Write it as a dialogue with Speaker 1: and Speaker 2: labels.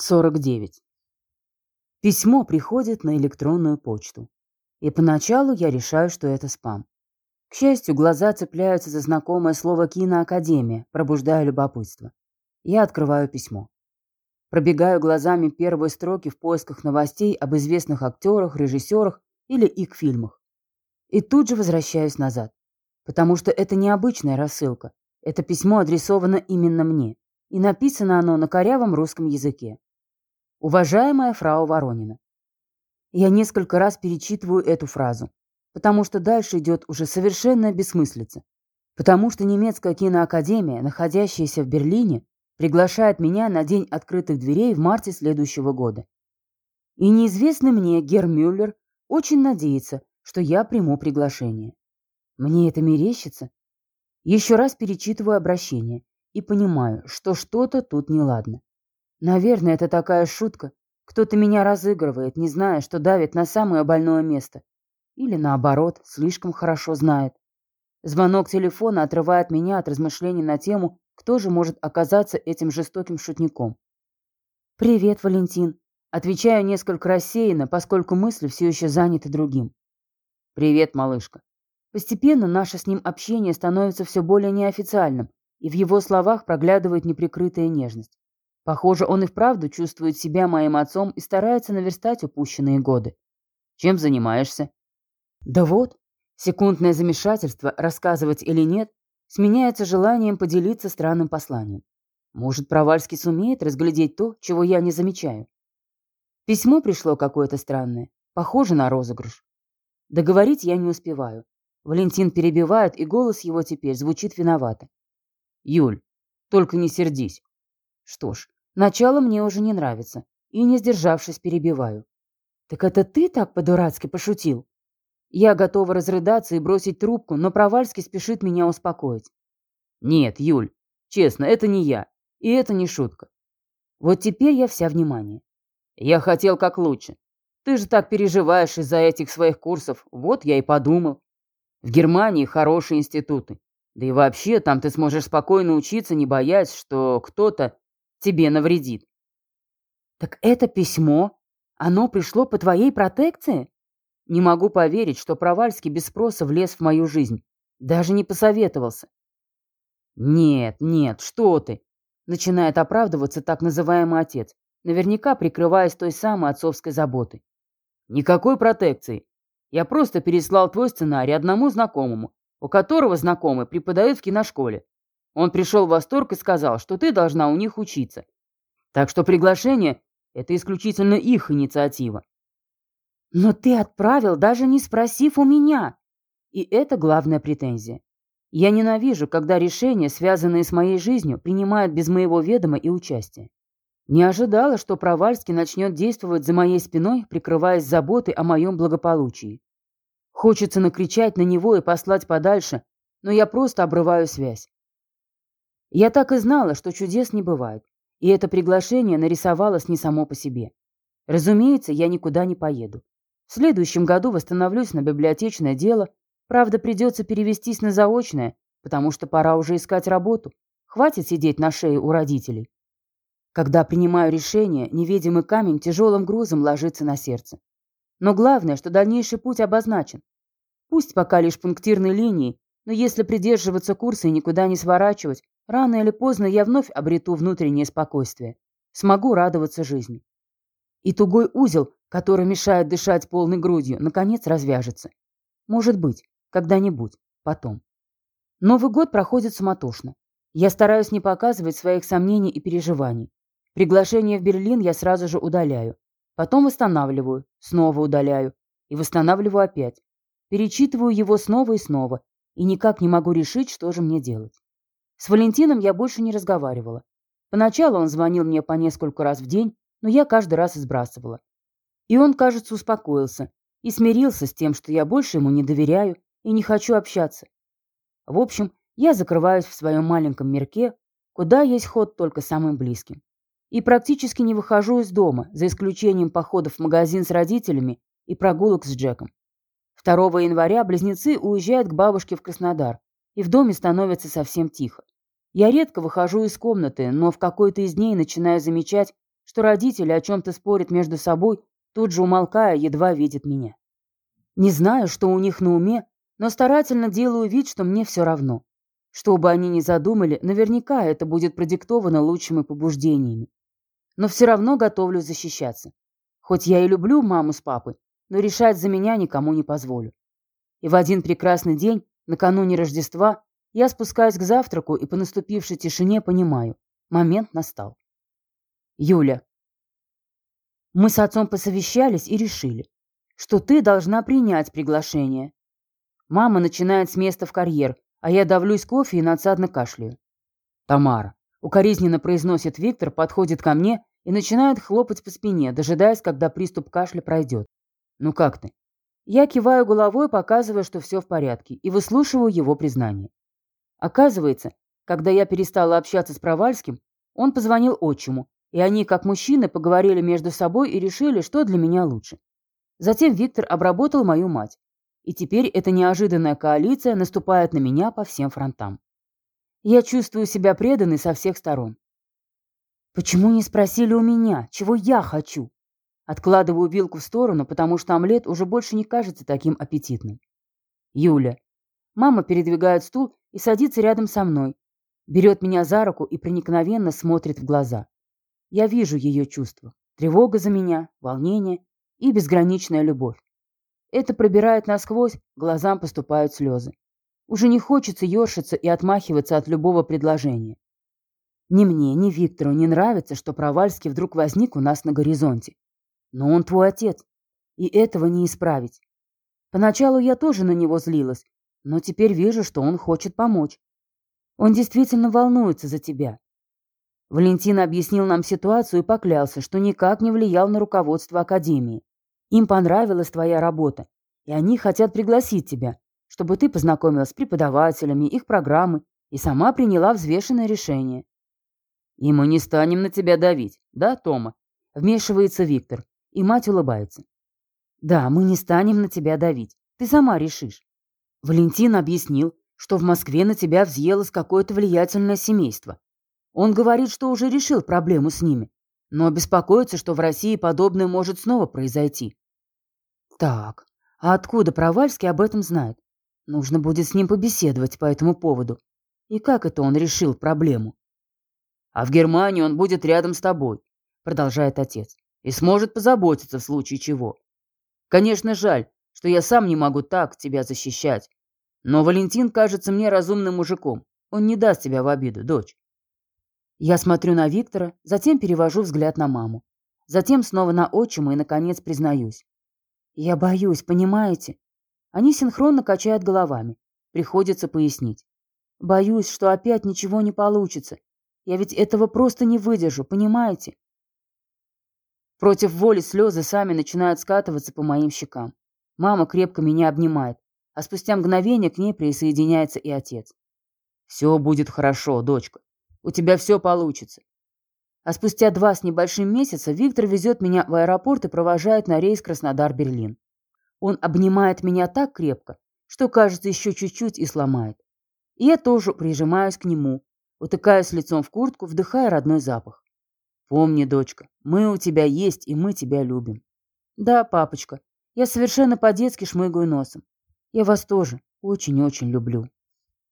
Speaker 1: 49. Письмо приходит на электронную почту. И поначалу я решаю, что это спам. К счастью, глаза цепляются за знакомое слово «киноакадемия», пробуждая любопытство. Я открываю письмо. Пробегаю глазами первые строки в поисках новостей об известных актерах, режиссерах или их фильмах. И тут же возвращаюсь назад. Потому что это необычная рассылка. Это письмо адресовано именно мне и написано оно на корявом русском языке. «Уважаемая фрау Воронина». Я несколько раз перечитываю эту фразу, потому что дальше идет уже совершенная бессмыслица. Потому что немецкая киноакадемия, находящаяся в Берлине, приглашает меня на День открытых дверей в марте следующего года. И неизвестный мне Гер Мюллер очень надеется, что я приму приглашение. Мне это мерещится? Еще раз перечитываю обращение и понимаю, что что-то тут неладно. Наверное, это такая шутка. Кто-то меня разыгрывает, не зная, что давит на самое больное место. Или наоборот, слишком хорошо знает. Звонок телефона отрывает меня от размышлений на тему, кто же может оказаться этим жестоким шутником. «Привет, Валентин». Отвечаю несколько рассеянно, поскольку мысли все еще заняты другим. «Привет, малышка». Постепенно наше с ним общение становится все более неофициальным, и в его словах проглядывает неприкрытая нежность. Похоже, он и вправду чувствует себя моим отцом и старается наверстать упущенные годы. Чем занимаешься? Да вот, секундное замешательство, рассказывать или нет, сменяется желанием поделиться странным посланием. Может, Провальский сумеет разглядеть то, чего я не замечаю. Письмо пришло какое-то странное, похоже на розыгрыш. Договорить я не успеваю. Валентин перебивает, и голос его теперь звучит виновато. Юль, только не сердись. Что ж, начало мне уже не нравится. И, не сдержавшись, перебиваю. Так это ты так по-дурацки пошутил? Я готова разрыдаться и бросить трубку, но Провальский спешит меня успокоить. Нет, Юль, честно, это не я. И это не шутка. Вот теперь я вся внимание. Я хотел как лучше. Ты же так переживаешь из-за этих своих курсов. Вот я и подумал. В Германии хорошие институты. Да и вообще, там ты сможешь спокойно учиться, не боясь, что кто-то тебе навредит. Так это письмо, оно пришло по твоей протекции? Не могу поверить, что Провальский без спроса влез в мою жизнь. Даже не посоветовался. Нет, нет, что ты? Начинает оправдываться так называемый отец, наверняка прикрываясь той самой отцовской заботой. Никакой протекции. Я просто переслал твой сценарий одному знакомому, у которого знакомый преподает в киношколе. Он пришел в восторг и сказал, что ты должна у них учиться. Так что приглашение – это исключительно их инициатива. Но ты отправил, даже не спросив у меня. И это главная претензия. Я ненавижу, когда решения, связанные с моей жизнью, принимают без моего ведома и участия. Не ожидала, что Провальский начнет действовать за моей спиной, прикрываясь заботой о моем благополучии. Хочется накричать на него и послать подальше, но я просто обрываю связь. Я так и знала, что чудес не бывает, и это приглашение нарисовалось не само по себе. Разумеется, я никуда не поеду. В следующем году восстановлюсь на библиотечное дело, правда, придется перевестись на заочное, потому что пора уже искать работу. Хватит сидеть на шее у родителей. Когда принимаю решение, невидимый камень тяжелым грузом ложится на сердце. Но главное, что дальнейший путь обозначен. Пусть пока лишь пунктирной линии, но если придерживаться курса и никуда не сворачивать, рано или поздно я вновь обрету внутреннее спокойствие. Смогу радоваться жизни. И тугой узел, который мешает дышать полной грудью, наконец развяжется. Может быть, когда-нибудь, потом. Новый год проходит суматошно. Я стараюсь не показывать своих сомнений и переживаний. Приглашение в Берлин я сразу же удаляю. Потом восстанавливаю, снова удаляю и восстанавливаю опять. Перечитываю его снова и снова, и никак не могу решить, что же мне делать. С Валентином я больше не разговаривала. Поначалу он звонил мне по нескольку раз в день, но я каждый раз избрасывала. И он, кажется, успокоился и смирился с тем, что я больше ему не доверяю и не хочу общаться. В общем, я закрываюсь в своем маленьком мирке, куда есть ход только самым близким. И практически не выхожу из дома, за исключением походов в магазин с родителями и прогулок с Джеком. 2 января близнецы уезжают к бабушке в Краснодар, и в доме становится совсем тихо. Я редко выхожу из комнаты, но в какой-то из дней начинаю замечать, что родители о чем-то спорят между собой, тут же умолкая, едва видят меня. Не знаю, что у них на уме, но старательно делаю вид, что мне все равно. Что бы они ни задумали, наверняка это будет продиктовано лучшими побуждениями. Но все равно готовлю защищаться. Хоть я и люблю маму с папой, но решать за меня никому не позволю. И в один прекрасный день, накануне Рождества, я спускаюсь к завтраку и по наступившей тишине понимаю, момент настал. Юля. Мы с отцом посовещались и решили, что ты должна принять приглашение. Мама начинает с места в карьер, а я давлюсь кофе и надсадно кашляю. Тамара. Укоризненно произносит Виктор, подходит ко мне и начинает хлопать по спине, дожидаясь, когда приступ кашля пройдет. Ну как ты? Я киваю головой, показывая, что все в порядке, и выслушиваю его признание. Оказывается, когда я перестала общаться с Провальским, он позвонил отчиму, и они, как мужчины, поговорили между собой и решили, что для меня лучше. Затем Виктор обработал мою мать. И теперь эта неожиданная коалиция наступает на меня по всем фронтам. Я чувствую себя преданной со всех сторон. Почему не спросили у меня, чего я хочу? Откладываю вилку в сторону, потому что омлет уже больше не кажется таким аппетитным. Юля. Мама передвигает стул и садится рядом со мной. Берет меня за руку и проникновенно смотрит в глаза. Я вижу ее чувства. Тревога за меня, волнение и безграничная любовь. Это пробирает насквозь, глазам поступают слезы. Уже не хочется ёршиться и отмахиваться от любого предложения. Ни мне, ни Виктору не нравится, что Провальский вдруг возник у нас на горизонте. Но он твой отец, и этого не исправить. Поначалу я тоже на него злилась, но теперь вижу, что он хочет помочь. Он действительно волнуется за тебя. Валентин объяснил нам ситуацию и поклялся, что никак не влиял на руководство Академии. Им понравилась твоя работа, и они хотят пригласить тебя, чтобы ты познакомилась с преподавателями, их программы и сама приняла взвешенное решение. И мы не станем на тебя давить, да, Тома? Вмешивается Виктор, и мать улыбается. Да, мы не станем на тебя давить, ты сама решишь. Валентин объяснил, что в Москве на тебя взъелось какое-то влиятельное семейство. Он говорит, что уже решил проблему с ними, но беспокоится, что в России подобное может снова произойти. Так, а откуда Провальский об этом знает? Нужно будет с ним побеседовать по этому поводу. И как это он решил проблему? А в Германии он будет рядом с тобой, продолжает отец, и сможет позаботиться в случае чего. Конечно, жаль, что я сам не могу так тебя защищать. Но Валентин кажется мне разумным мужиком. Он не даст тебя в обиду, дочь. Я смотрю на Виктора, затем перевожу взгляд на маму. Затем снова на отчима и, наконец, признаюсь. Я боюсь, понимаете? Они синхронно качают головами. Приходится пояснить. Боюсь, что опять ничего не получится. Я ведь этого просто не выдержу, понимаете? Против воли слезы сами начинают скатываться по моим щекам. Мама крепко меня обнимает, а спустя мгновение к ней присоединяется и отец. «Все будет хорошо, дочка. У тебя все получится». А спустя два с небольшим месяца Виктор везет меня в аэропорт и провожает на рейс Краснодар-Берлин. Он обнимает меня так крепко, что, кажется, еще чуть-чуть и сломает. И я тоже прижимаюсь к нему, утыкаясь лицом в куртку, вдыхая родной запах. Помни, дочка, мы у тебя есть, и мы тебя любим. Да, папочка, я совершенно по-детски шмыгаю носом. Я вас тоже очень-очень люблю.